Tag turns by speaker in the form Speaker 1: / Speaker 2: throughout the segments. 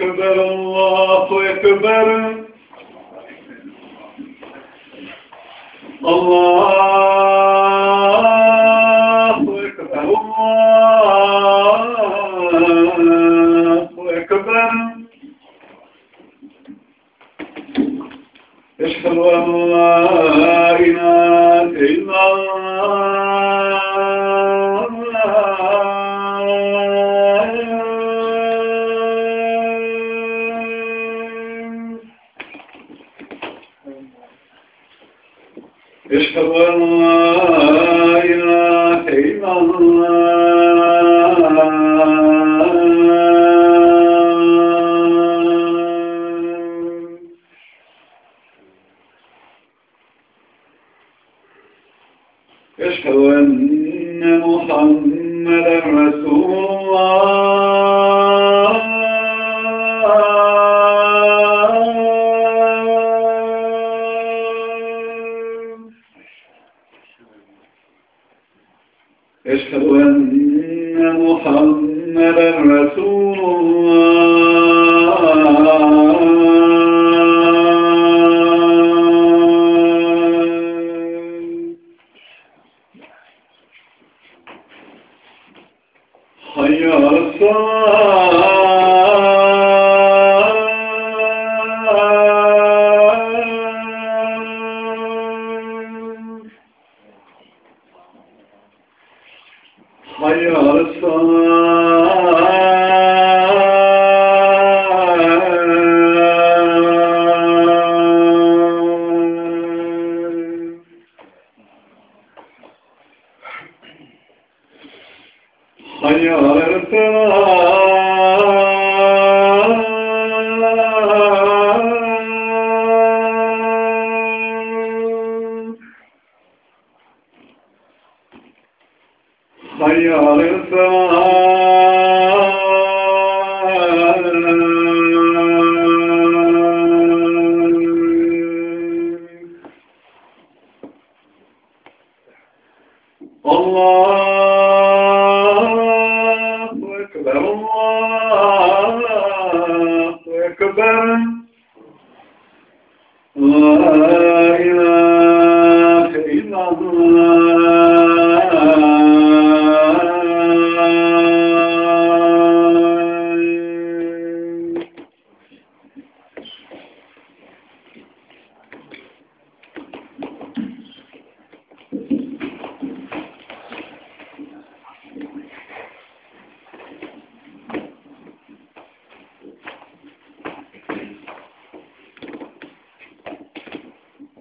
Speaker 1: أكبر الله أكبر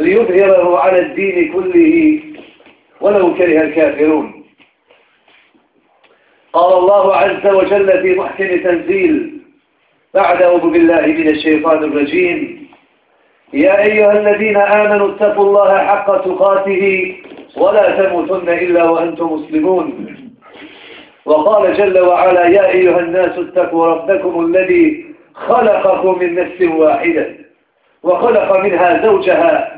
Speaker 2: ليظهره على الدين كله ولو كره الكافرون. قال الله عز وجل في محكم تنزيل بعد أعوذ بالله من الشيطان الرجيم يا أيها الذين آمنوا اتقوا الله حق تقاته ولا تموتن إلا وأنتم مسلمون. وقال جل وعلا يا أيها الناس اتقوا ربكم الذي خلقكم من نفس واحدة وخلق منها زوجها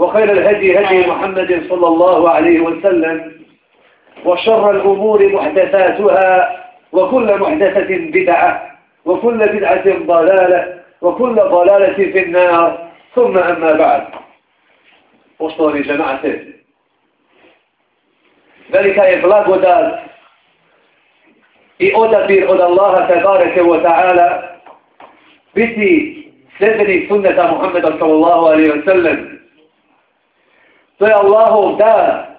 Speaker 2: وخير الهدي هدي نعم. محمد صلى الله عليه وسلم وشر الأمور محدثاتها وكل محدثة بدعة وكل بدعة ضلالة وكل ضلالة في النار. ثم أما بعد. أصلي جماعته ذلك إفلاق ودال i في od الله تبارك وتعالى ta'ala biti sredini sunneta Muhammeda sallallahu alaihi wa To je Allahov dan.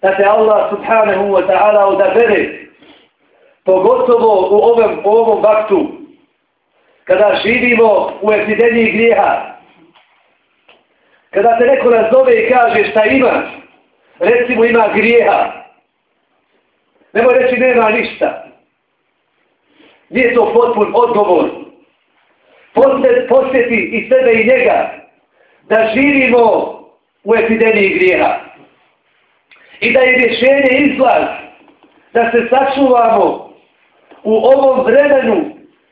Speaker 2: da te Allah subhanahu wa ta'ala odabere, pogotovo u ovom, u ovom vaktu, kada živimo u epidemiji grijeha, kada te neko nazove i kaže šta imaš, recimo ima grijeha, nemoj reći nema ništa. Nije to potpun odgovor. Posjeti i sebe i njega da živimo u epidemiji grijeha. I da je rješenje izlaz da se sačuvamo u ovom vremenu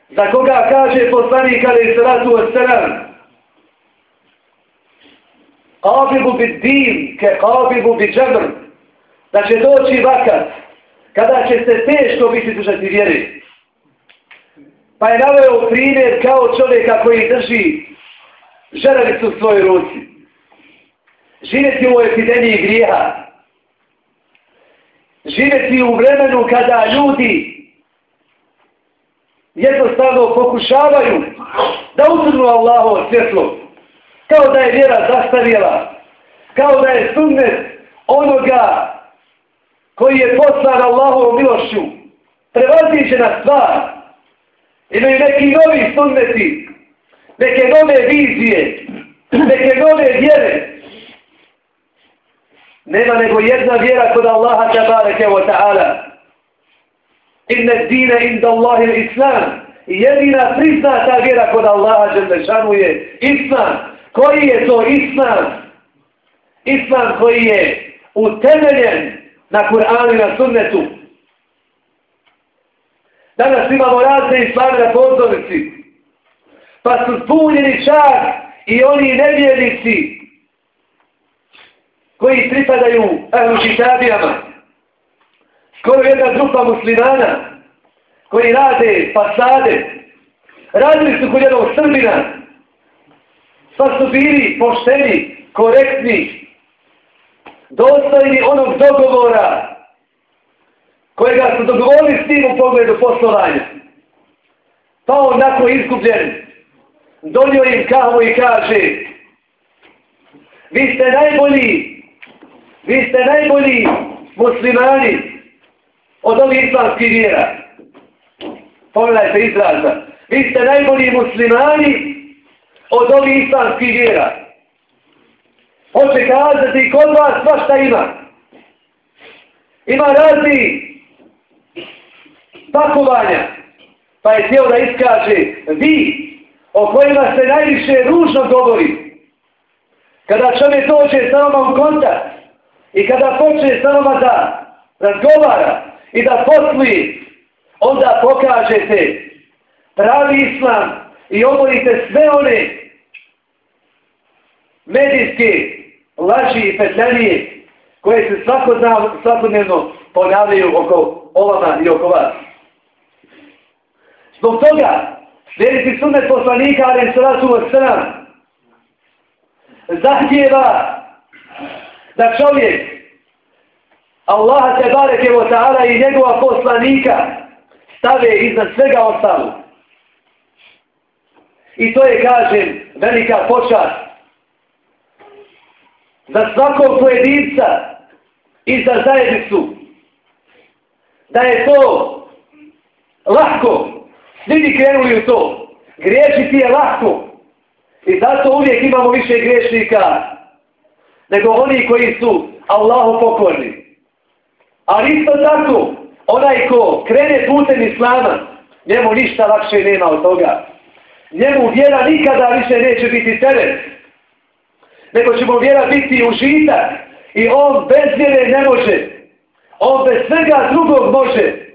Speaker 2: za koga kaže poslanik ali se ratu od sran. Kabibu bi din ke kabibu bi džemr. Da će doći vakat kada će se teško biti držati vjeri. Pa je naveo primjer kao čovjeka koji drži žeravicu u svojoj ruci. Živjeti u epidemiji grijeha. Živjeti u vremenu kada ljudi jednostavno pokušavaju da utrnu Allahovo svjetlo. Kao da je vjera zastavila. Kao da je sunnet onoga koji je poslan Allahovom milošću. Prevaziđena stvar. Imaju neki novi sunneti, neke nove vizije, neke nove vjere. Nema nego jedna vjera kod Allaha tabareke wa ta'ala. Inne dine inda Allahi islam. I jedina priznata vjera kod Allaha Đelešanu je islam. Koji je to islam? Islam koji je utemeljen na Kur'anu i na sunnetu. Danas imamo razne islame na pozornici. Pa su zbunjeni čak i oni nevjernici koji pripadaju ahlu kitabijama. Skoro jedna grupa muslimana koji rade fasade. Radili su kod jednog srbina. Pa su bili pošteni, korektni, dostojni onog dogovora kojega su dogovorili s tim u pogledu poslovanja. Pa on nakon izgubljen donio im kahu i kaže vi ste najbolji vi ste najbolji muslimani od ovih islamskih vjera. Pogledajte izraza. Vi ste najbolji muslimani od ovih islamskih vjera. Hoće kazati kod vas svašta ima. Ima razni pakovanja. Pa je htio da iskaže vi o kojima se najviše ružno govori. Kada čovjek dođe sa vama u kontakt i kada počne sa vama da razgovara i da posluje, onda pokažete pravi islam i oborite sve one medijske laži i petljanije koje se svakodnevno ponavljaju oko ovama i oko vas. Zbog toga, slijediti sunet poslanika, ali se vas sram, zahtjeva da čovjek Allaha te bareke o ta'ala i njegova poslanika stave iznad svega ostalo. I to je, kažem, velika počast za svakog pojedinca i za zajednicu. Da je to lahko Svi bi krenuli u to. Griješiti je lahko. I zato uvijek imamo više griješnika nego oni koji su Allahu pokorni. Ali isto tako, onaj ko krene putem Islama, njemu ništa lakše nema od toga. Njemu vjera nikada više neće biti teret. Nego će mu vjera biti užitak. I on bez vjere ne može. On bez svega drugog može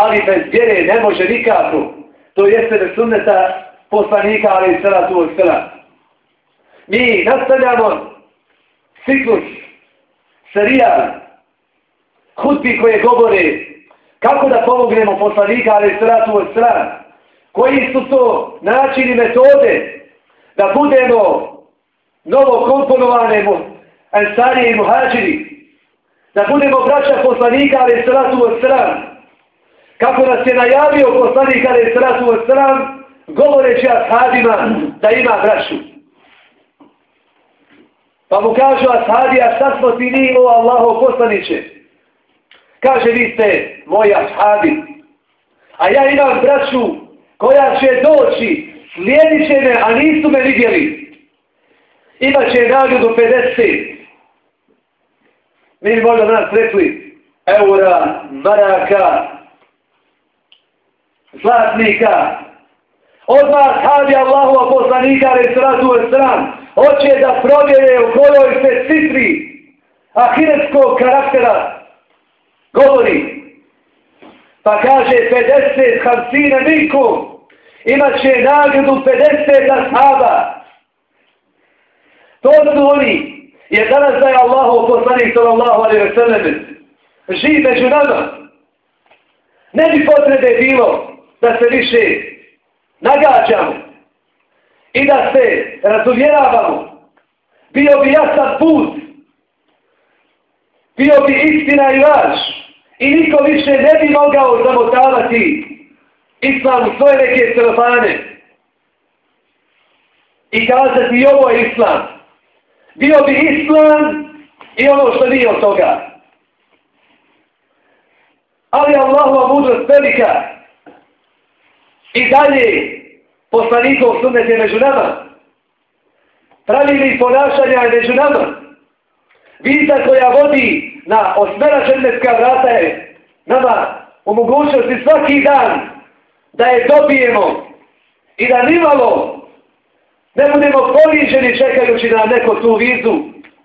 Speaker 2: ali bez vjere ne može nikako. To jeste bez sunneta poslanika, ali i sada tu od sada. Mi nastavljamo ciklus, serijal, hutbi koje govore kako da pomognemo poslanika, ali i od stran. Koji su to načini metode da budemo novo komponovane mu, ensarije i muhađiri, da budemo braća poslanika, ali i od stran. kako nas je najavio poslanik ali sratu od stran, govoreći ashabima da ima braću. Pa mu kažu ashabi, a šta smo ti ni o Allahov poslaniće? Kaže, vi ste moji ashabi. A ja imam braću koja će doći, slijedit će me, a nisu me vidjeli. Imaće nagradu 50. Mi bi možda nas rekli eura, maraka, zlatnika. Odmah sahabi Allahova poslanika, ali sratu od stranu hoće da provjere u kojoj se citri ahiretskog karaktera govori. Pa kaže 50 hamsina nikom, imaće nagradu 50 ashaba. To su oni, jer danas da je Allahov poslanik sallallahu alaihi wa sallam živ među nama. Ne bi potrebe bilo da se više nagađamo i da se razumjeravamo, Bio bi jasan put, bio bi istina i laž. I niko više ne bi mogao zamotavati islam u svoje neke celofane. I kazati i ovo je islam. Bio bi islam i ono što nije od toga. Ali Allahova mudrost velika. I dalje poslanikov sunnet je među nama. Pravili ponašanja je među nama. Viza koja vodi na osmera ženevska vrata je nama u mogućnosti svaki dan da je dobijemo i da nimalo ne budemo poniženi čekajući na neko tu vizu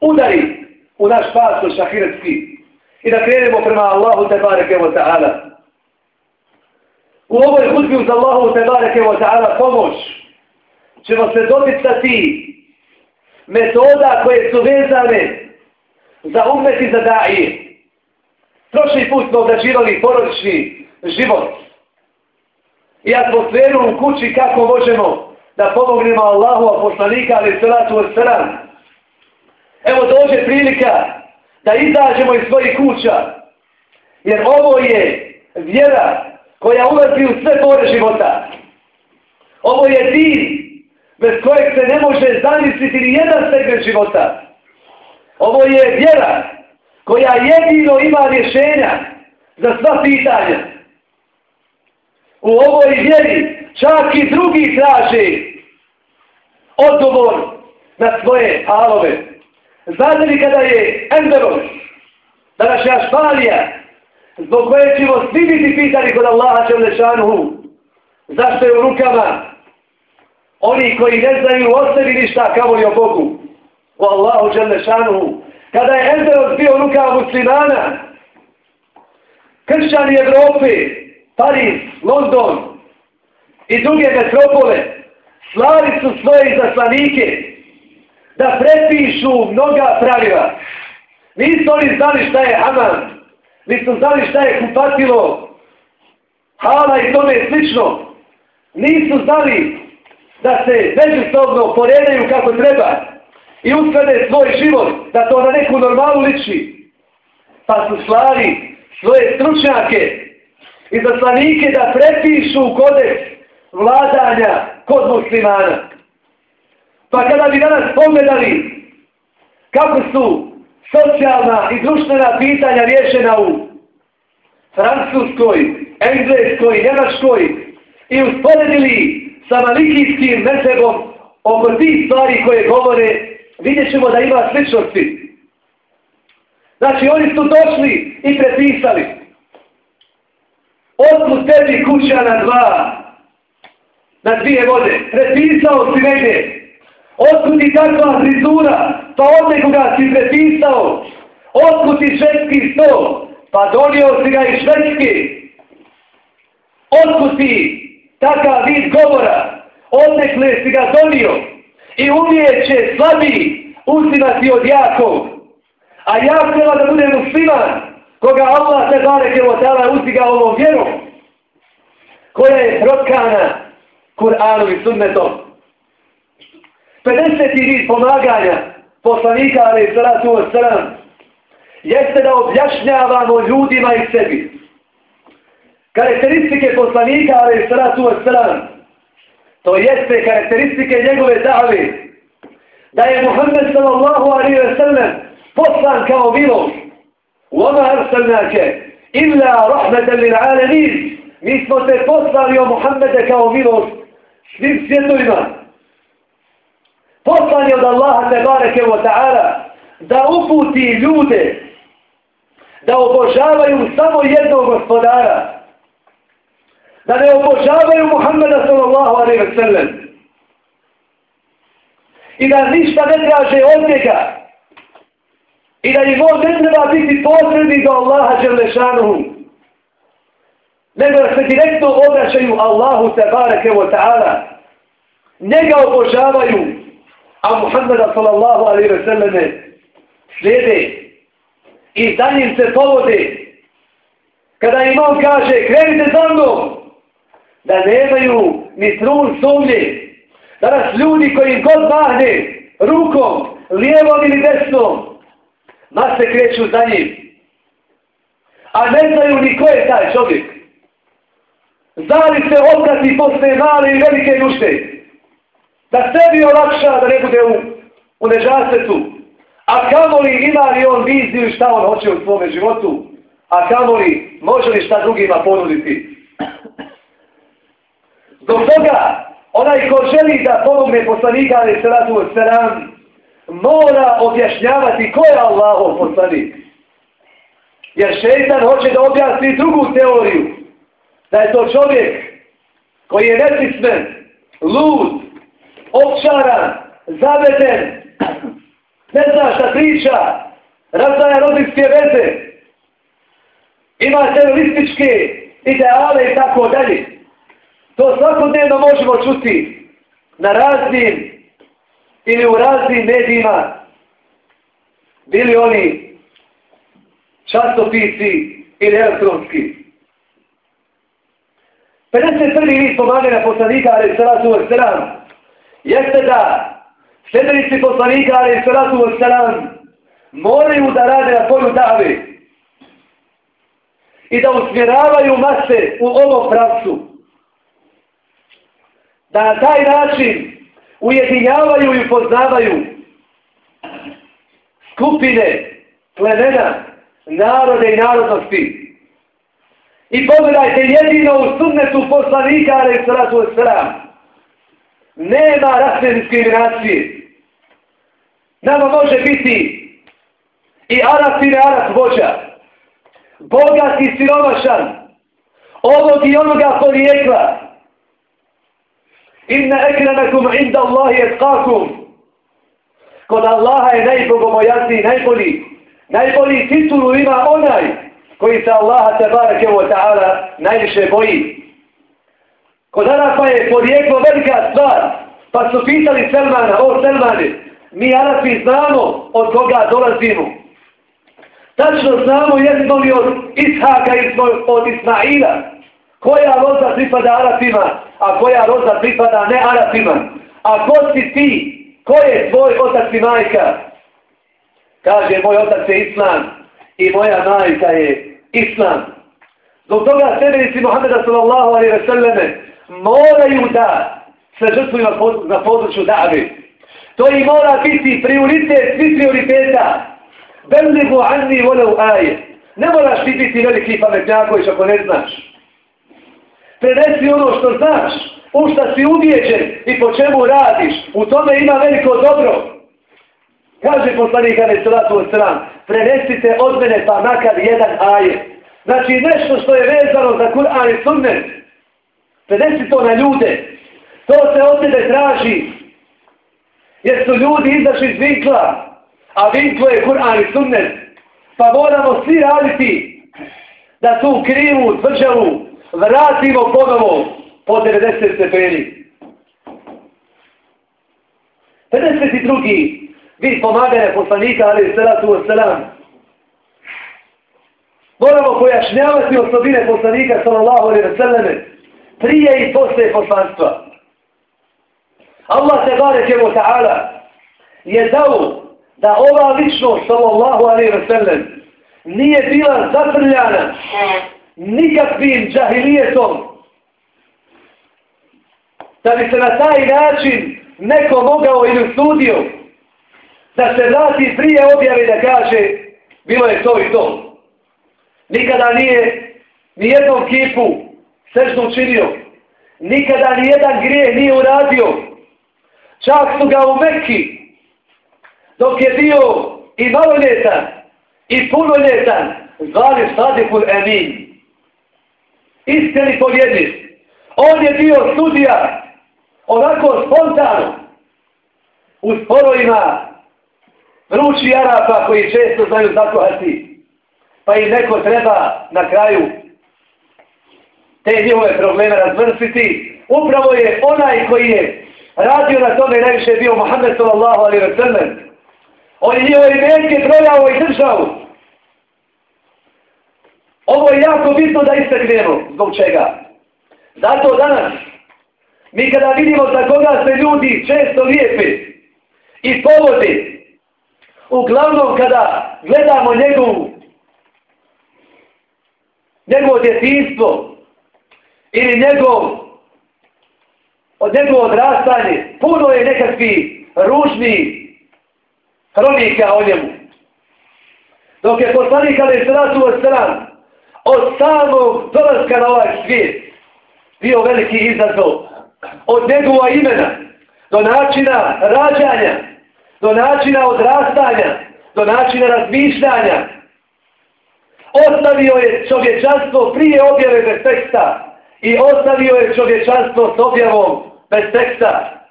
Speaker 2: udari u naš pasu šahiretski i da krenemo prema Allahu te bareke wa ta'ala. U ovoj hudbi uz Allahu te bareke wa ta'ala pomoć ćemo se doticati metoda koje su vezane za umet i za daje. Prošli put smo obrađivali porodični život i atmosferu u kući kako možemo da pomognemo Allahu a poslanika ali salatu od sram. Evo dođe prilika da izađemo iz svojih kuća. Jer ovo je vjera koja ulazi u sve pore života. Ovo je din bez kojeg se ne može zamisliti ni jedan segment života. Ovo je vjera koja jedino ima rješenja za sva pitanja. U ovoj vjeri čak i drugi traže odgovor na svoje halove. Znate li kada je Enderos, današnja Španija, zbog koje ćemo svi biti pitani kod Allaha Čelešanuhu, zašto je u rukama oni koji ne znaju o sebi ništa kamo i o Bogu, o Allahu Čelešanuhu, kada je Enderos bio u rukama muslimana, kršćani Evrope, Paris, London i druge metropole, slali su svoje zaslanike, da prepišu mnoga pravila. Nisu oni znali šta je Haman, nisu znali šta je kupatilo, hala i tome slično. Nisu znali da se međusobno poredaju kako treba i usklade svoj život, da to na neku normalu liči. Pa su slali svoje stručnjake i zaslanike da prepišu kodeks vladanja kod muslimana. Pa kada bi danas pogledali kako su socijalna i društvena pitanja rješena u Francuskoj, Engleskoj, Njemačkoj i usporedili sa malikijskim mesebom oko tih stvari koje govore, vidjet ćemo da ima sličnosti. Znači, oni su došli i prepisali. Otkud tebi kuća na dva, na dvije vode. Prepisao si negdje Otkud ti takva frizura? Pa od nekoga si prepisao. Otkud ti švedski sto? Pa donio si ga iz švedski. Otkud ti takav vid govora? Odnekle si ga donio. I umijeće slabi uzimati od jakog. A ja htjela da bude musliman, koga Allah te bareke o tala uzdiga ovom vjerom, koja je protkana Kur'anom i sunnetom. 50. vid pomaganja poslanika, ali i salatu wa salam, jeste da objašnjavamo ljudima i sebi. Karakteristike poslanika, ali i salatu wa salam, To jeste karakteristike njegove dave. Da je Muhammed sallallahu alaihi wa sallam poslan kao milost. وَمَا أَرْسَلْنَاكَ إِلَّا رَحْمَةً لِلْعَالَمِينَ Mi smo te poslali o Muhammede kao milost svim svjetovima. Poslan je od Allaha tebareke wa ta'ala da uputi ljude da obožavaju samo jednog gospodara. Da ne obožavaju Muhammeda sallallahu alaihi wa sallam. I da ništa ne traže od njega. I da im on ne treba biti posredni do Allaha Đerlešanuhu. Nego da se direktno obraćaju Allahu tabarake wa ta'ala. Njega obožavaju. A Muhammeda sallallahu alaihi ve selleme slijede i za njim se povode. Kada imam kaže, krenite za mnom, da nemaju ni trun sumnje. Danas ljudi koji im god mahne rukom, lijevom ili desnom, ma se kreću za njim. A ne znaju ni ko je taj čovjek. zali se otkati posle male i velike duše. Da sebi olakša da ne bude u, u nežasetu. A kamoli ima li on viziju šta on hoće u svome životu? A kamoli može li šta drugima ponuditi? Zbog toga, onaj ko želi da pomogne poslanika ali se ratu od mora objašnjavati ko je Allahov poslanik. Jer šeitan hoće da objasni drugu teoriju. Da je to čovjek koji je nesismen, lud, opčaran, zaveden, ne zna šta priča, razdaja rodinske veze, ima terorističke ideale i tako dalje. To svakodnevno možemo čuti na raznim ili u raznim medijima, bili oni častopisi ili elektronski. 51. list pomaganja poslanika, ali salatu wa salam, jeste da sljedenici poslanika, ali salatu wa salam, moraju da rade na polju dave i da usmjeravaju mase u ovom pravcu. Da na taj način ujedinjavaju i poznavaju skupine, plemena, narode i narodnosti. I pogledajte jedino u sunnetu poslanika, ali salatu wa nema rasne diskriminacije. Nama može biti i Arab i ne Arab vođa, bogat i siromašan, ovog i onoga porijekla. Inna ekranakum inda Allahi etkakum. Kod Allaha je najbogobojazniji, najbolji. Najbolji titulu ima onaj koji se Allaha tebareke wa ta'ala najviše boji. Kod Arapa je porijeklo velika stvar. Pa su pitali Selmana, o Selmane, mi Arapi znamo od koga dolazimo. Tačno znamo jedno li od Ishaka i od Ismaila. Koja roza pripada Arapima, a koja roza pripada ne Arapima. A ko si ti? Ko je tvoj otac i majka? Kaže, moj otac je Islam i moja majka je Islam. Zbog toga sebenici Muhammeda sallallahu alaihi ve selleme moraju da se žrtvuju na području dave. To i mora biti prioritet svih prioriteta. Belligu anni volev aje. Ne moraš ti biti veliki pametnjaković ako ne znaš. Prenesi ono što znaš, u šta si ubijeđen i po čemu radiš. U tome ima veliko dobro. Kaže poslanik Ali Salatu Osram, prenesite od mene pa makar jedan aje. Znači nešto što je vezano za Kur'an i sunnet. Prenesi to na ljude. To se od tebe traži. Jer su ljudi izašli iz vinkla. A vinklo je Kur'an i sunnet. Pa moramo svi raditi da tu krivu državu vratimo ponovo po 90 stepeni. 52. vid pomaganja poslanika, ali salatu wa salam. Moramo pojašnjavati osobine poslanika, sallallahu alaihi wa sallam, prije i posle poslanstva. Allah se bareke ta'ala je dao da ova ličnost sallallahu alaihi wa sallam nije bila zatrljana nikakvim džahilijetom da bi se na taj način neko mogao ili usudio da se vrati prije objave da kaže bilo je to i to. Nikada nije ni jednom kipu sežno učinio. Nikada ni jedan grije nije uradio. Čak su ga u Mekki dok je bio i maloljetan i punoljetan zvali Sadikul Emin. Istini povjednik. On je bio studija onako spontano u sporojima vrući Arapa koji često znaju zakohati pa i neko treba na kraju te njihove probleme razvrstiti. Upravo je onaj koji je radio na tome najviše bio Mohamed sallallahu alaihi wa sallam. On je njihove imenke brojao i držao. Ovo je jako bitno da istaknemo. Zbog čega? Zato danas, mi kada vidimo za koga se ljudi često lijepi i povodi, uglavnom kada gledamo njegovu njegovo djetinstvo ili njegov od njegov odrastanje, puno je nekakvi ružni kronika o njemu. Dok je poslanik ali je sratu od stran, od samog dolazka na ovaj svijet, bio veliki izazov. Od njegova imena, do načina rađanja, do načina odrastanja, do načina razmišljanja, ostavio je čovječanstvo prije objave teksta i ostavio je čovječanstvo s objavom bez teksta.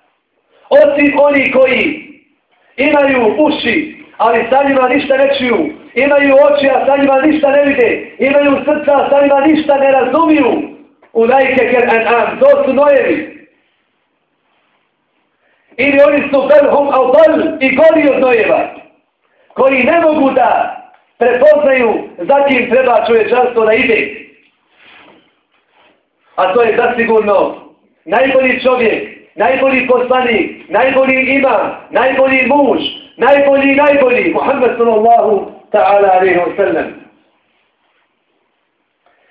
Speaker 2: Osim oni koji imaju uši, ali sa njima ništa ne čuju, imaju oči, a sa njima ništa ne vide, imaju srca, a sa njima ništa ne razumiju, u najke ker an am, to su nojevi. Ili oni su belhum al i gori od nojeva, koji ne mogu da prepoznaju za kim treba čovječanstvo da ide. A to je zasigurno najbolji čovjek, najbolji poslanik, najbolji imam, najbolji muž, najbolji, najbolji, Muhammed sallallahu ta'ala alaihi wa sallam.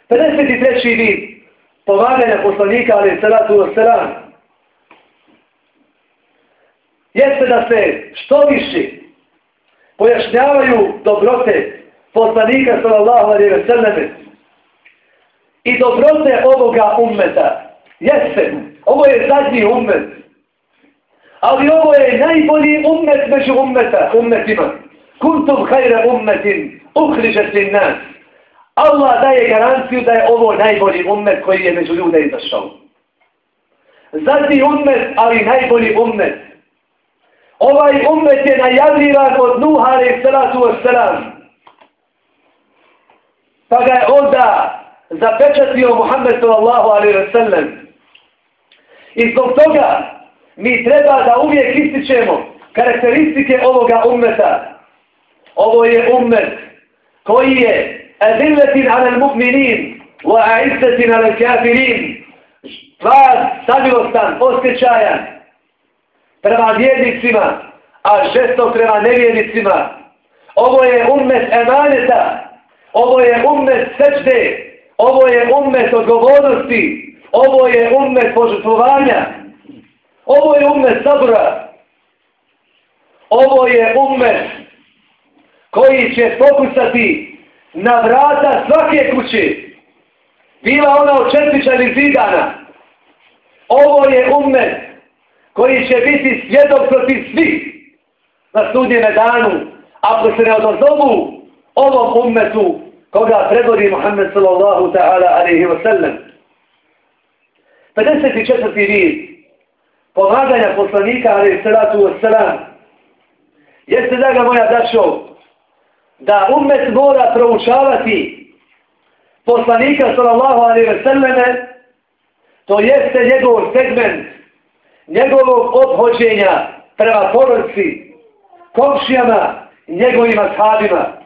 Speaker 2: 53. vid pomaganja poslanika alaihi salatu wa sallam jeste da se što više pojašnjavaju dobrote poslanika sallallahu alaihi wa sallam i dobrote ovoga ummeta. Jeste, ovo je zadnji ummet. Ali ovo je najbolji ummet među ummeta, ummetima. Kuntum hajra ummetin, uhrižet li nas. Allah daje garanciju da je ovo najbolji ummet koji je među ljude izašao. Zadnji ummet, ali najbolji ummet. Ovaj ummet je najavljivan od Nuhare alaih salatu wassalam pa ga je onda zapečatio Muhammed sallallahu alaihi wa sallam. I zbog toga mi treba da uvijek ističemo karakteristike ovoga ummeta. Ovo je ummet koji je adillatin ala mu'minin wa a'izzatin ala kafirin. Tvar, samilostan, osjećajan prema vjernicima, a žestok prema nevjernicima. Ovo je ummet emaneta, Ovo je ummet sečde, ovo je ummet odgovornosti, ovo je ummet požetvovanja. ovo je ummet sabra, ovo je ummet koji će pokusati na vrata svake kuće, bila ona od četvića ili zidana. Ovo je ummet koji će biti svjedok protiv svih na sudnjene danu, ako se ne odozovu ovom ummetu koga predvodi Muhammed sallallahu ta'ala alaihi wa sallam. 54. vid pomaganja poslanika alaihi salatu wa sallam jeste da ga moja dašo da umet mora proučavati poslanika sallallahu alaihi wa sallame to jeste njegov segment njegovog obhođenja prema porodci komšijama njegovim ashabima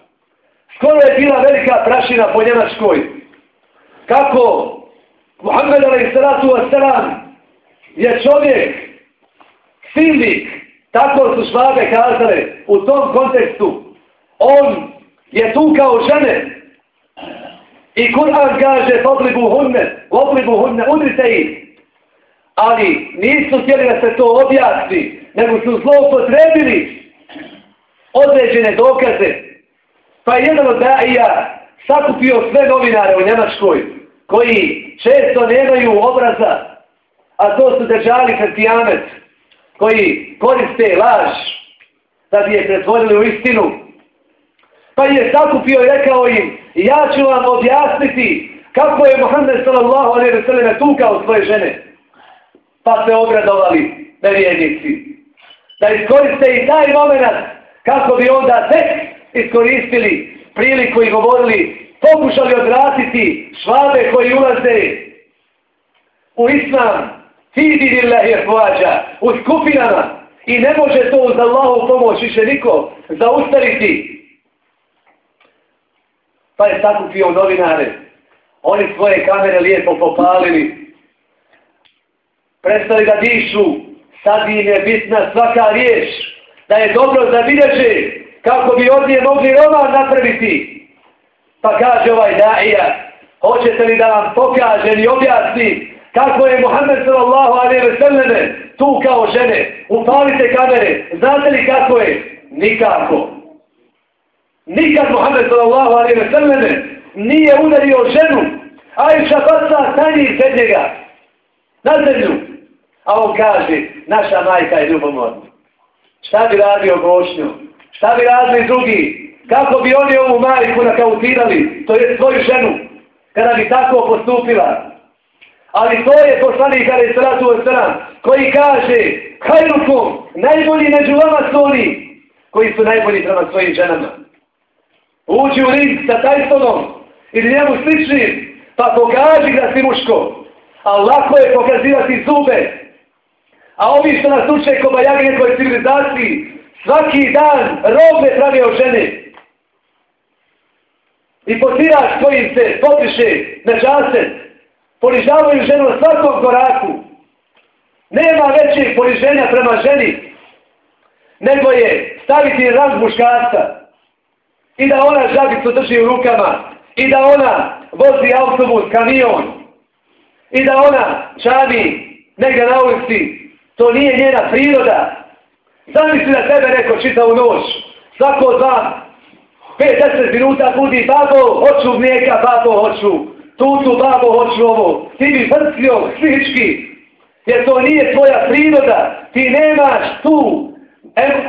Speaker 2: Skoro je bila velika prašina po Njemačkoj. Kako Muhammed alaihissalatu wassalam je čovjek, silnik, tako su švabe kazale u tom kontekstu. On je tu kao žene. I Kur'an kaže poblibu hunne, poblibu hunne, udrite ih. Ali nisu htjeli da se to objasni, nego su zloupotrebili određene dokaze. Pa je jedan od daija sakupio sve novinare u Njemačkoj, koji često nemaju obraza, a to su držali kretijamet, koji koriste laž da bi je pretvorili u istinu. Pa je sakupio i rekao im, ja ću vam objasniti kako je Muhammed sallallahu alaihi wa sallam tukao svoje žene. Pa se obradovali nevjednici. Da iskoriste i taj moment kako bi onda tek iskoristili priliku i govorili, pokušali odratiti švabe koji ulaze u islam, Fidi lillahi afwaja, u skupinama. I ne može to uz Allahu pomoć više niko zaustaviti. Pa je sakupio novinare. Oni svoje kamere lijepo popalili. Prestali da dišu. Sad im je bitna svaka riječ. Da je dobro da vidjeće kako bi od nje mogli roman napraviti. Pa kaže ovaj daija. Hoćete li da vam pokažem i objasni kako je Muhammed sallallahu alaihi ve selleme tu kao žene. Upalite kamere. Znate li kako je? Nikako. Nikad Muhammed sallallahu alaihi ve selleme nije udario ženu. a baca šabaca njih pred njega. Na zemlju. A on kaže, naša majka je ljubomorna. Šta bi radio Bošnjo? Šta bi radili drugi? Kako bi oni ovu majku nakautirali? To je svoju ženu. Kada bi tako postupila. Ali to je poslanik Ali sratu od stran, koji kaže Hajrukum, najbolji među vama su oni koji su najbolji prema svojim ženama. Uđi u ring sa Tysonom ili njemu sličnim pa pokaži da si muško. A lako je pokazivati zube. A ovi što nas uče ko bajagi nekoj civilizaciji svaki dan robe pravi o žene. I potiraš kojim se potiše na časet ponižavaju ženu na svakom koraku. Nema većeg poniženja prema ženi, nego je staviti raz muškarca i da ona žabicu drži u rukama i da ona vozi autobus, kamion i da ona čavi negdje na ulici. To nije njena priroda. Zamisli da tebe neko čita u noć, svako dan, 5-10 minuta budi, babo, hoću mlijeka, babo, hoću. Tutu, babo hoću ovo, ti bi vrtlio psihički, jer to nije tvoja priroda, ti nemaš tu.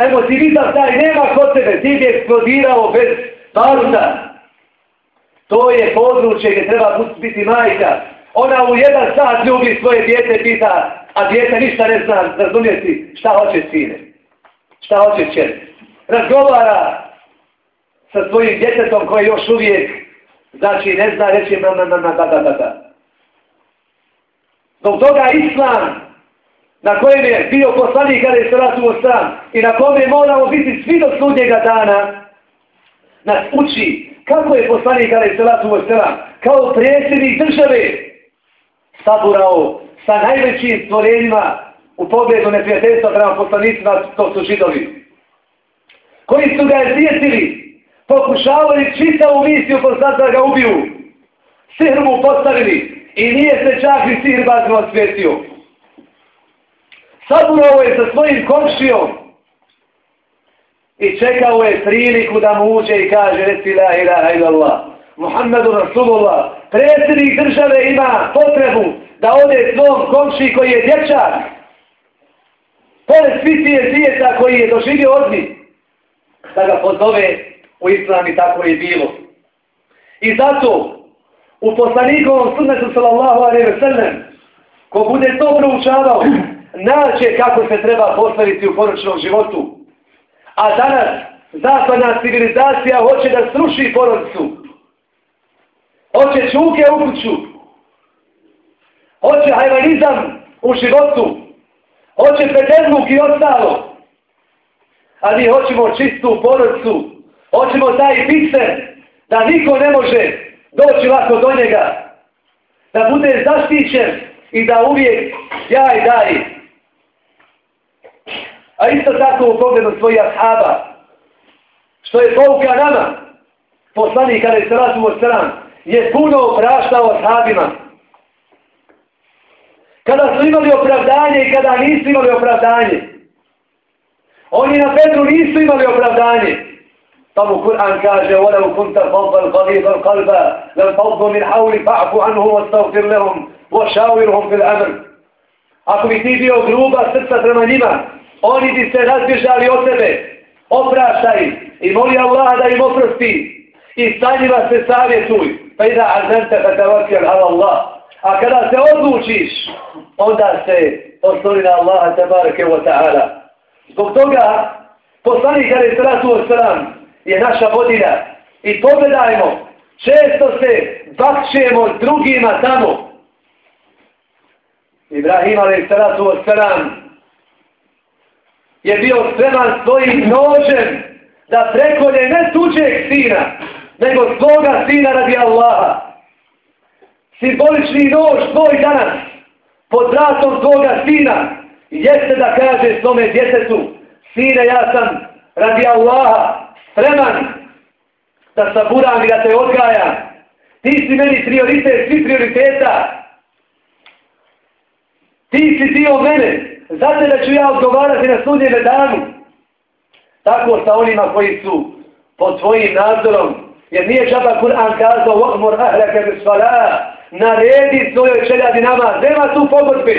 Speaker 2: Emotivizam taj, nema kod tebe, ti bi eksplodirao bez baruta. To je područje gdje treba biti majka. Ona u jedan sat ljubi svoje djete, pita, a djete ništa ne zna, razumjeti šta hoće sine, šta hoće čer. Razgovara sa svojim djetetom koji još uvijek Znači, ne zna reći na, na, na, na, da, da, da, da. Zbog toga Islam, na kojem je bio poslanik kada je sratu ostran i na kome moramo biti svi do sudnjega dana, nas uči kako je poslanik kada je sratu ostran, kao predsjednik države, saburao sa najvećim stvorenjima u pogledu neprijateljstva prema poslanicima, to su židovi. Koji su ga zvijetili, pokušavali čitavu misiju poslati da ga ubiju. Sihr mu postavili i nije se čak ni sihr bazno osvjetio. Saburovo je sa svojim komšijom i čekao je priliku da mu uđe i kaže reci la ilaha illallah. Muhammedu Rasulullah, predsjednik države ima potrebu da ode svom komši koji je dječak. Pored svitije svijeta koji je doživio od njih, da ga pozove u islam i tako je bilo. I zato u poslanikovom sunnetu sallallahu alaihi ve sellem ko bude to proučavao naće kako se treba postaviti u poročnom životu. A danas zapadna civilizacija hoće da sruši porodicu. Hoće čuke u kuću. Hoće hajvanizam u životu. Hoće peterluk i ostalo. A mi hoćemo čistu porodcu. Hoćemo taj pikser da niko ne može doći lako do njega. Da bude zaštićen i da uvijek jaj daj. A isto tako u pogledu svojih ashaba. Što je pouka nama. Poslanik kada je sratu od stran je puno opraštao ashabima. Kada su imali opravdanje i kada nisu imali opravdanje. Oni na Petru nisu imali opravdanje. Pa mu Kur'an kaže وَلَوْ كُنْتَ فَضَّ الْقَضِيبَ الْقَلْبَ لَنْفَضُّ مِنْ حَوْلِ فَعْفُ عَنْهُمْ وَاسْتَغْفِرْ لَهُمْ وَشَاوِرْهُمْ فِي الْأَمْرِ Ako bi ti bio gruba srca prema njima, oni bi se razbježali od tebe, opraštaj i moli Allah da im oprosti i sa njima se savjetuj, pa i da azente fa tavakir ala Allah. A kada se odlučiš, onda se osloni na Allaha tabareke wa ta'ala. Zbog toga, poslanik ali sratu osram je naša vodina i pogledajmo, često se bakćemo drugima tamo, Ibrahim alaih salatu wasalam je bio spreman svojim nožem da prekolje ne tuđeg sina, nego svoga sina radi Allaha. Simbolični nož tvoj danas pod vratom tvoga sina jeste da kaže svome djetetu sine ja sam radi Allaha spreman da saburam i da te odgajam. Ti si meni prioritet, svi prioriteta Ti si dio mene, zato da ću ja odgovarati na sudnjeme danu. Tako sa onima koji su pod tvojim nadzorom. Jer nije čaba Kur'an kazao وَأْمُرْ أَهْلَكَ بِسْفَلَا Naredi svojoj čeljadi namaz. Nema tu pogodbe.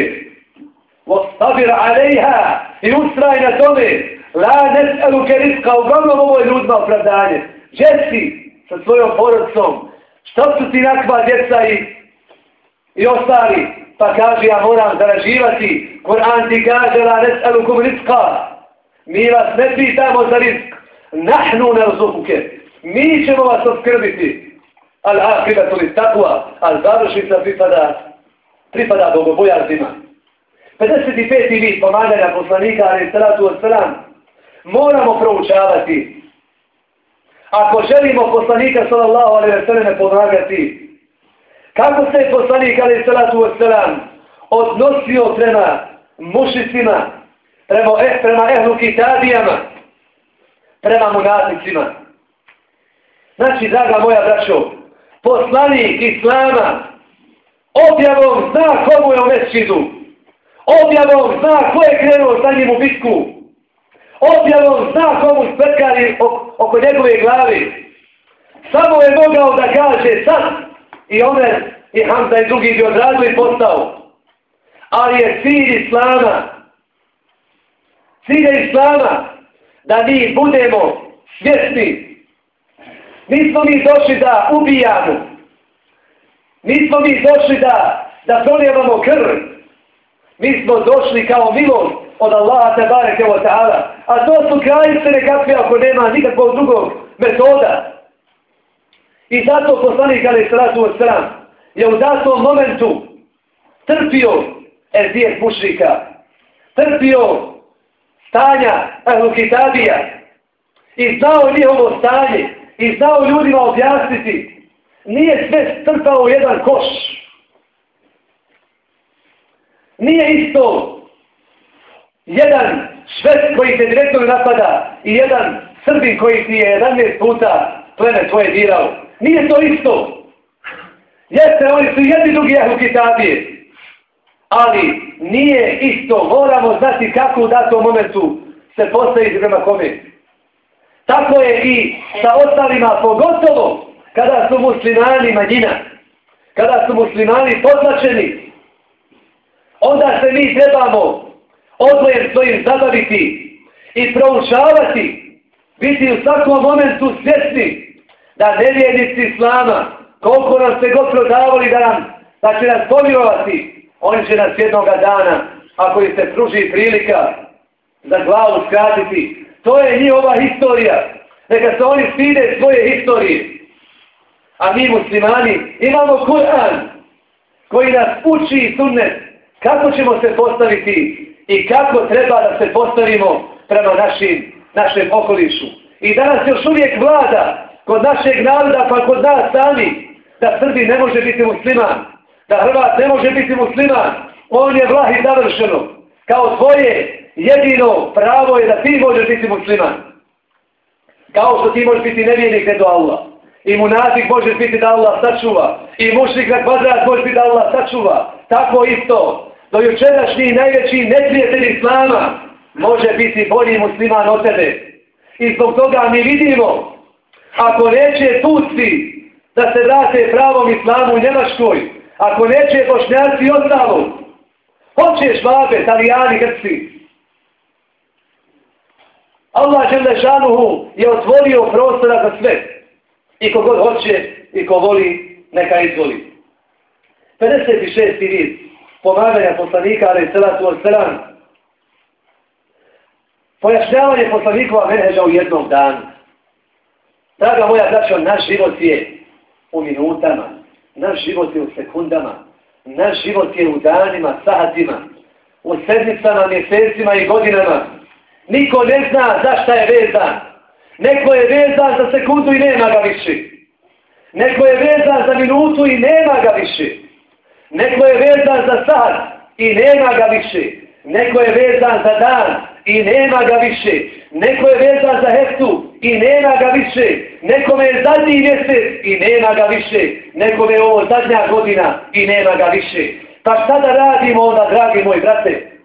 Speaker 2: وَسْتَبِرْ عَلَيْهَا I ustraj na tome. La nes'alu keriska. Uglavnom ovo je ljudima opravdanje. Džesi sa svojom porodcom. Što su ti nakva djeca i, i ostali? pa kaže ja moram zaraživati. Kur'an ti kaže la nes'alukum rizqa. Mi vas ne pitamo za rizk. Nahnu nerzukuke. Mi ćemo vas obskrbiti. Al akibatu li takva. Al završnica pripada, pripada bogobojaznima. 55. vid pomaganja poslanika, ali salatu od salam, moramo proučavati. Ako želimo poslanika, sallallahu alaihi wa sallam, pomagati, Kako se poslanik Ali Salatu Veselam odnosio prema mušicima, prema, eh, prema ehlu kitabijama, prema munaticima. Znači, draga moja braćo, poslanik Islama objavom zna komu je u mesčidu. objavom zna ko je krenuo sa njim u bitku, objavom zna komu sprkali oko njegove glavi. Samo je mogao da kaže sad i Omer i Hamza i drugi bi i postao. Ali je cilj Islama, cilj Islama da mi budemo svjesni. Nismo mi došli da ubijamo. Nismo mi došli da, da proljevamo krv. Mi smo došli kao milost od Allaha te bareke wa ta'ala. A to su krajice nekakve ako nema nikakvog drugog metoda. I zato poslanik Ali Salatu Osram je u datom momentu trpio ezijet mušrika, trpio stanja Ahlu Kitabija i znao njihovo stanje i znao ljudima objasniti. Nije sve strpao u jedan koš. Nije isto jedan šved koji te direktno napada i jedan srbin koji ti je 11 puta plene tvoje dirao. Nije to isto. Jeste, oni su jedni drugi jehu kitabije. Ali nije isto. Moramo znati kako u datom momentu se postavi prema kome. Tako je i sa ostalima, pogotovo kada su muslimani manjina. Kada su muslimani poznačeni. Onda se mi trebamo odvojem svojim zabaviti i proučavati. Biti u svakom momentu svjesni da nevjernici islama, koliko nam se god prodavali da nam, da će nas pomirovati, oni će nas jednoga dana, ako im se pruži prilika, za glavu skratiti. To je njihova historija. Neka se oni stide svoje historije. A mi muslimani imamo Kur'an koji nas uči sunnet kako ćemo se postaviti i kako treba da se postavimo prema našim, našem okolišu. I danas još uvijek vlada kod našeg naroda, pa kod nas sami, da Srbi ne može biti musliman, da Hrvat ne može biti musliman, on je vlah i završeno. Kao tvoje jedino pravo je da ti možeš biti musliman. Kao što ti možeš biti nevijenik ne do Allah. I munazik možeš biti da Allah sačuva. I mušnik na kvadrat možeš biti da Allah sačuva. Tako isto. do jučerašnji najveći neprijatelj Islama može biti bolji musliman od tebe. I zbog toga mi vidimo, ako neće Turci da se vrate pravom Islamu u Njemačkoj, ako neće Bošnjaci ostalo, hoće švabe, Italijani, Grci. Allah Želešanuhu je otvorio prostora za sve. I kogod hoće i ko voli, neka izvoli. 56. vid pomaganja poslanika, ali je celatu od selam. Pojašnjavanje poslanikova menheža u jednom danu. Draga moja, znači, naš život je u minutama, naš život je u sekundama, naš život je u danima, satima, u sedmicama, mjesecima i godinama. Niko ne zna za šta je vezan. Neko je vezan za sekundu i nema ga više. Neko je vezan za minutu i nema ga više. Neko je vezan za sad i nema ga više. Neko je vezan za dan i nema ga više. Neko je vezan za heftu i nema ga više. Nekome je zadnji mjesec i nema ga više. Nekome je ovo zadnja godina i nema ga više. Pa šta da radimo onda, dragi moji brate?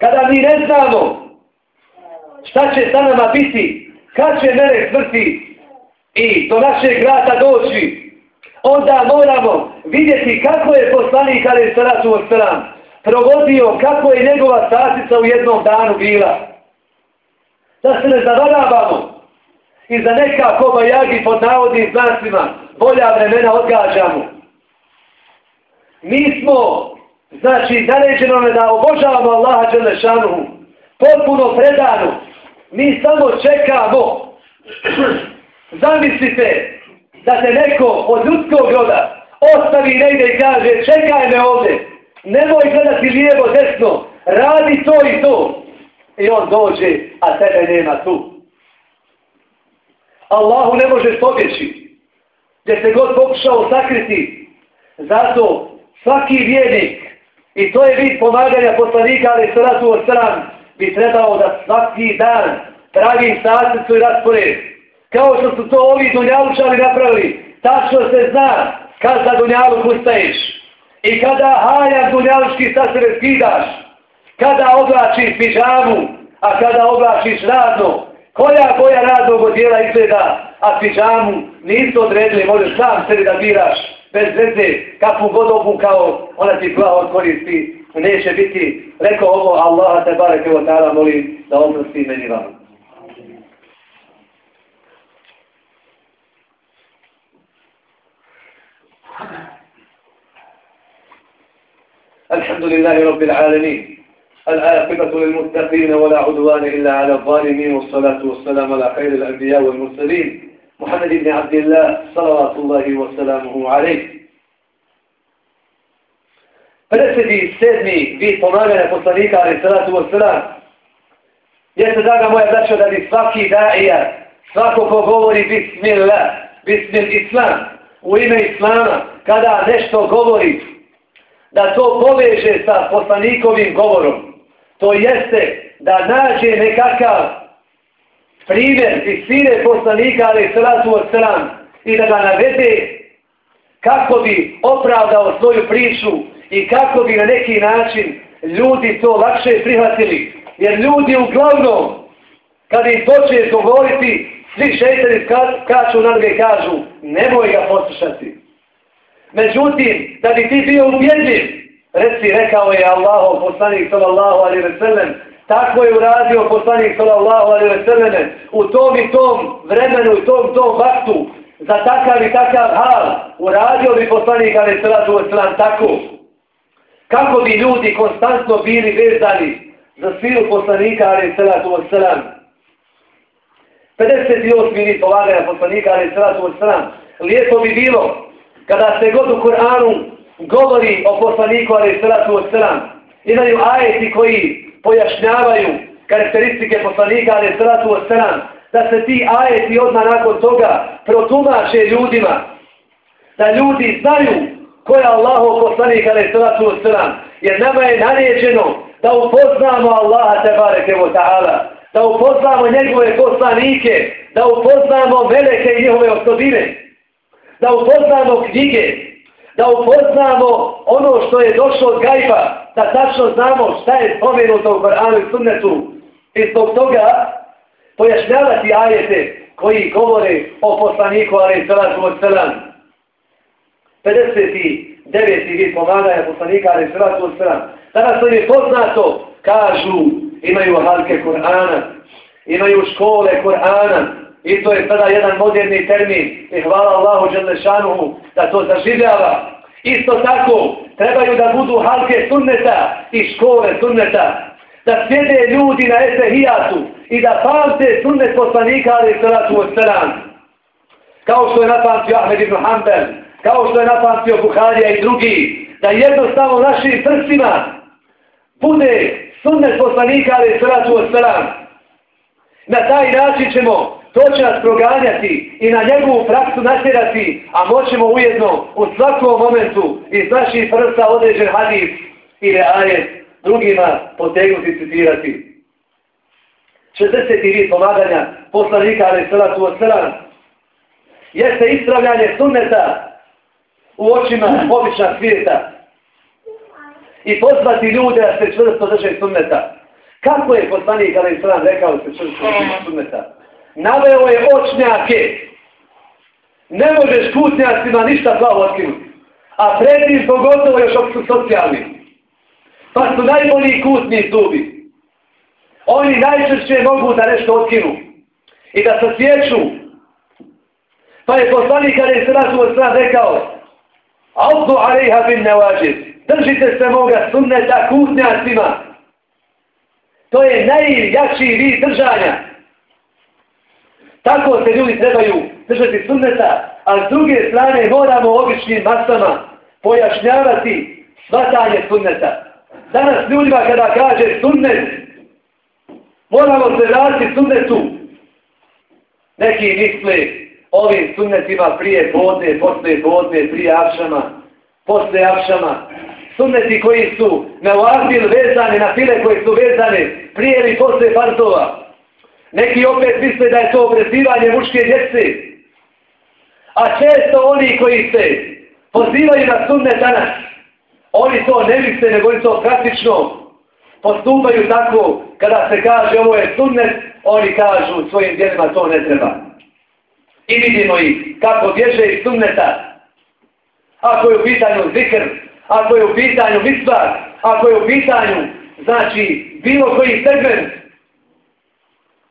Speaker 2: Kada mi ne znamo šta će sa nama biti, kad će mene smrti i do našeg grata doći, onda moramo vidjeti kako je poslanik Ali Salatu Osalam provodio, kako je njegova statica u jednom danu bila. Da se ne zavaravamo i za neka koba jagi pod navodnim znacima bolja vremena odgađamo. Mi smo, znači, naređeno je da obožavamo Allaha Đelešanuhu, potpuno predano, mi samo čekamo. Zamislite da se neko od ljudskog roda ostavi negdje i kaže čekaj me ovdje, nemoj gledati lijevo, desno, radi to i to. I on dođe, a tebe nema tu. Allahu ne možeš pobjeći. Gdje se god pokušao sakriti. Zato svaki vjernik, i to je vid pomaganja poslanika, ali se ratu od stran, bi trebao da svaki dan pravi sasicu i raspored. Kao što su to ovi dunjalučani napravili, tačno se zna kad za dunjalu ustaješ. I kada hajan dunjalučki sa sebe skidaš, kada oblačiš pižamu, a kada oblačiš radno, koja koja radnog odjela izgleda, a pižamu nisu odredili, možeš sam sebi da biraš, bez veze, kakvu god obukao, ona ti glava koristi neće biti, rekao ovo Allah te bareke wa ta'ala molim da oprosti meni vam. الحمد لله رب العالمين العاقبة للمتقين ولا عدوان إلا على الظالمين والصلاة والسلام على خير الأنبياء والمرسلين Muhammed ibn Abdillah, salavatullahi wa salamuhu alaih. Predsjedi sedmi vid pomagane poslanika, ali salatu wa salam, jeste da moja braća da bi svaki daija, svako ko govori bismillah, bismil islam, u ime islama, kada nešto govori, da to poveže sa poslanikovim govorom, to jeste da nađe nekakav primjer i sire poslanika, ali salatu od salam, i da ga navede kako bi opravdao svoju priču i kako bi na neki način ljudi to lakše prihvatili. Jer ljudi uglavnom, kad im počne govoriti, svi šeitari kaču na noge kažu, nemoj ga poslušati. Međutim, da bi ti bio ubjedljiv, reci, rekao je Allahov poslanik sallallahu alaihi ve sellem, tako je uradio poslanik sallallahu alaihi ve selleme u tom i tom vremenu, u tom tom vaktu, za takav i takav hal, uradio bi poslanik alaihi sallatu ve sallam tako kako bi ljudi konstantno bili vezani za sviru poslanika, alaihi sallatu ve wassalam. 58 minut polaganja poslanika, alaihi sallatu ve wassalam. Lijepo bi bilo, kada se god u Koranu govori o poslaniku, alaihi sallatu ve wassalam, imaju ajeti koji pojašnjavaju karakteristike poslanika, ali salatu wassalam, da se ti ajeti odmah nakon toga protumače ljudima, da ljudi znaju ko je Allahov poslanik alaih sallatu wasalam. Jer nama je naređeno da upoznamo Allaha tebareke wa ta'ala, da upoznamo njegove poslanike, da upoznamo velike i njihove osobine, da upoznamo knjige, da upoznamo ono što je došlo od gajba, da tačno znamo šta je spomenuto u Koranu i Sunnetu. I zbog toga pojašnjavati ajete koji govore o poslaniku, ali i salatu od selam. 59. vid pomaganja poslanika, ali i salatu od selam. Danas to je poznato, kažu, imaju halke Korana, imaju škole Korana, i to je sada jedan moderni termin, i hvala Allahu Đelešanuhu da to zaživljava. Isto tako, trebaju da budu halke sunneta i škole sunneta, da sjede ljudi na Esehijatu i da pamte sunnet poslanika ali salatu od stran. Kao što je napamtio Ahmed ibn Hanbel, kao što je napamtio Buharija i drugi, da jednostavno našim prsima bude sunnet poslanika ali salatu od stran. Na taj način ćemo to će nas proganjati i na njegovu praksu natjerati, a moćemo ujedno u svakom momentu iz naših prsa određen hadis ili ajet drugima potegnuti citirati. 60. vid pomaganja poslanika ali salatu od jeste ispravljanje sunneta u očima obična svijeta i pozvati ljude da se čvrsto drže sunneta. Kako je poslanik ali sran rekao se čvrsto drže sunneta? Naveo je očnjake. Ne možeš putnjacima ništa plavo otkinuti. A predim pogotovo još ok su socijalni pa su najbolji kutni zubi. Oni najčešće mogu da nešto otkinu i da se sjeću. Pa je poslanik kada je se nas od strana rekao Abdu alejha bin nevađiv. Držite se moga sunneta kutnjacima. To je najjači vid držanja. Tako se ljudi trebaju držati sunneta, a s druge strane moramo običnim masama pojašnjavati svatanje sunneta. Danas ljudima kada kaže sunnet, moramo se vratiti sunnetu. Neki misle ovim sunnetima prije podne, posle podne, prije akšama, posle akšama. Sunneti koji su na uvazil vezane, na file koji su vezane prije ili posle farzova. Neki opet misle da je to obrezivanje muške djece. A često oni koji se pozivaju na sunne danas, Oni to ne misle, nego oni to praktično postupaju tako, kada se kaže ovo je sunnet, oni kažu svojim djelima to ne treba. I vidimo ih kako bježe iz sunneta. Ako je u pitanju zikr, ako je u pitanju misvar, ako je u pitanju, znači, bilo koji segment,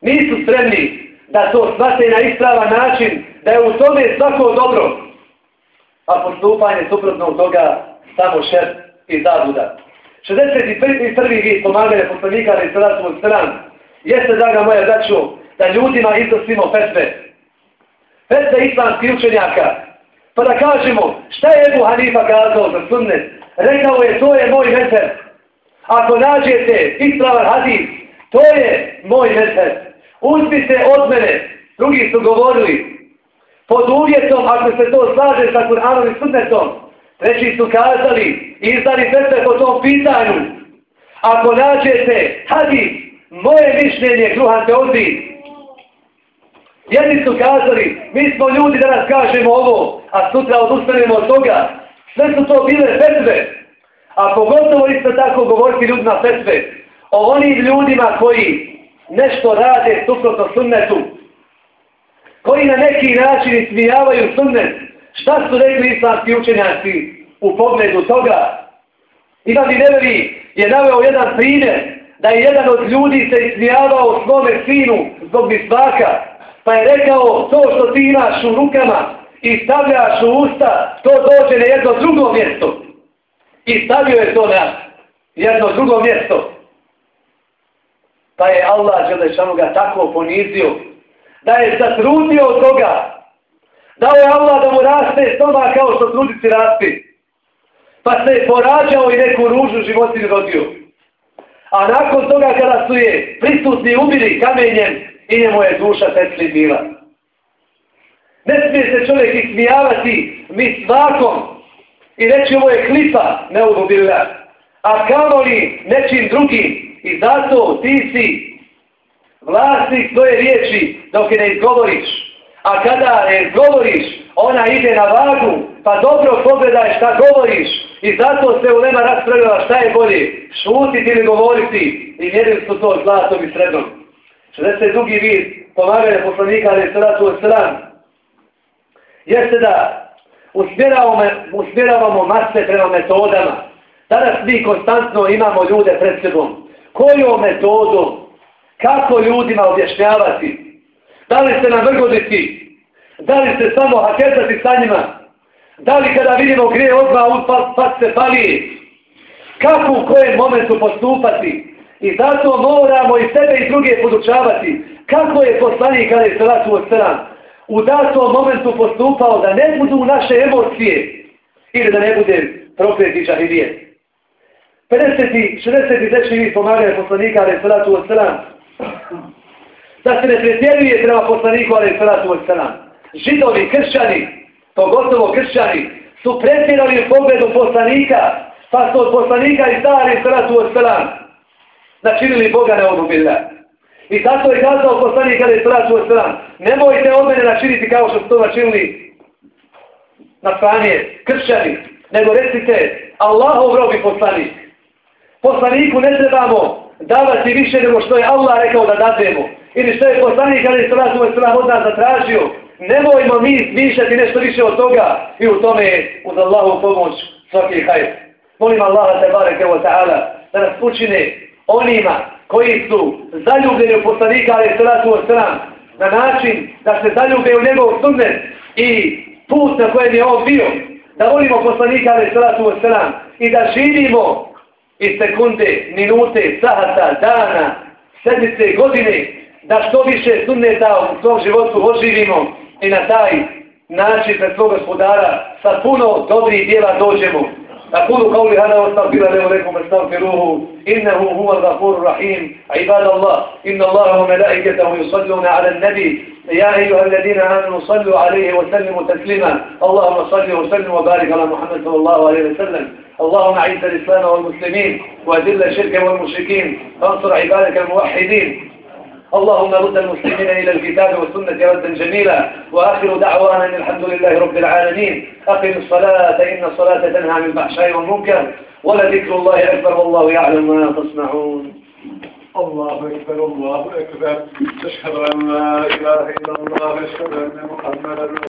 Speaker 2: nisu spremni da to shvate na ispravan način, da je u tome svako dobro, a postupanje suprotno od toga samo šer i zabuda. 61. vid pomaganja poslanika ali salatu od stran jeste, draga moja, daću da ljudima iznosimo fetve. Fetve islamski učenjaka. Pa da kažemo, šta je Ebu Hanifa kazao za sunnet? Rekao je, to je moj meter. Ako nađete ispravan hadis, to je moj meter. Uzmite od mene. Drugi su govorili, pod uvjetom, ako se to slaže sa Kur'anom i sunnetom, Treći su kazali, izdali srce po tom pitanju. Ako nađete hadis, moje mišljenje, kruhan te odbi. Jedni su kazali, mi smo ljudi da nas kažemo ovo, a sutra odustanemo od toga. Sve su to bile fetve. A pogotovo isto tako govoriti ljudima fetve. O onim ljudima koji nešto rade suprotno sunnetu. Koji na neki način ismijavaju sunnet. Šta su rekli islamski učenjaci u pogledu toga? Ima mi neveri je naveo jedan primjer da je jedan od ljudi se ismijavao svome sinu zbog misvaka. Pa je rekao to što ti imaš u rukama i stavljaš u usta, to dođe na jedno drugo mjesto. I stavio je to na jedno drugo mjesto. Pa je Allah Želešanu ga tako ponizio da je zatrudio od toga Dao je Allah da mu raste stoma kao što trudici rasti. Pa se je porađao i neku ružu životinu rodio. A nakon toga kada su je prisutni ubili kamenjem i njemu je duša tetli bila. Ne smije se čovjek ismijavati mi svakom i reći ovo je klipa neubobila. A kamoli nečim drugim i zato ti si vlasnik svoje riječi dok je ne izgovoriš. A kada je govoriš, ona ide na vagu Pa dobro pogledaj šta govoriš. I zato se u Lema raspravila šta je bolje. Šutiti ili govoriti. I mjerili su to zlatom i sredom. 62. vid pomaganja poslanika ali salatu od sram. Jeste da usmjeravamo, usmjeravamo mase prema metodama. Danas mi konstantno imamo ljude pred sebom. Kojom metodom? Kako ljudima objašnjavati? Da li se navrgoditi? Da li se samo haketati sa njima? Da li kada vidimo gdje odmah pa, pa se pali? Kako u kojem momentu postupati? I zato moramo i sebe i druge podučavati. Kako je poslanik kada je salatu od stran? U datom momentu postupao da ne budu naše emocije ili da ne bude prokleti džahilijet. 50. 60. dečevi pomagaju poslanika ali salatu od. Da se ne pretjeruje prema poslaniku ali salatu od židovi, kršćani, pogotovo kršćani, su pretjerali u pogledu poslanika, pa su od poslanika i stari salatu od načinili Boga na ovu bilja. I zato je kazao poslanik ali salatu od selam, nemojte od mene načiniti kao što su to načinili na stranje kršćani, nego recite Allahov robi poslanik. Poslaniku ne trebamo davati više nego što je Allah rekao da dademo. Ili što je poslanik ali je sratu od selam od nas zatražio, Nemojmo mi smišljati nešto više od toga i u tome je uz Allahu pomoć svaki hajt. Molim Allaha te bareke wa ta'ala da nas učine onima koji su zaljubljeni u poslanika ali salatu wa salam na način da se zaljube u njegov sunnet i put na kojem je on bio da volimo poslanika ali salatu wa salam i da živimo iz sekunde, minute, sahata, dana, sedmice, godine da što više sunneta u svom životu oživimo i na taj način pred svog gospodara sa puno dobrih dijela dođemo. أقول قولي هذا واستغفر لي ولكم فاستغفروه إنه هو الغفور الرحيم عباد الله إن الله وملائكته يصلون على النبي يا أيها الذين آمنوا صلوا عليه وسلموا تسليما اللهم صل وسلم وبارك على محمد صلى الله عليه وسلم اللهم أعز الإسلام والمسلمين وأذل الشرك والمشركين وانصر عبادك الموحدين. اللهم رد المسلمين إلى الكتاب والسنة ردا جميلا. وآخر دعوانا أن الحمد لله رب العالمين. أقم الصلاة إن الصلاة تنهى عن الفحشاء والمنكر. ولذكر الله أكبر والله يعلم ما تصنعون.
Speaker 1: الله أكبر الله أكبر. أشهد أن لا إله إلا الله أشهد أن محمدا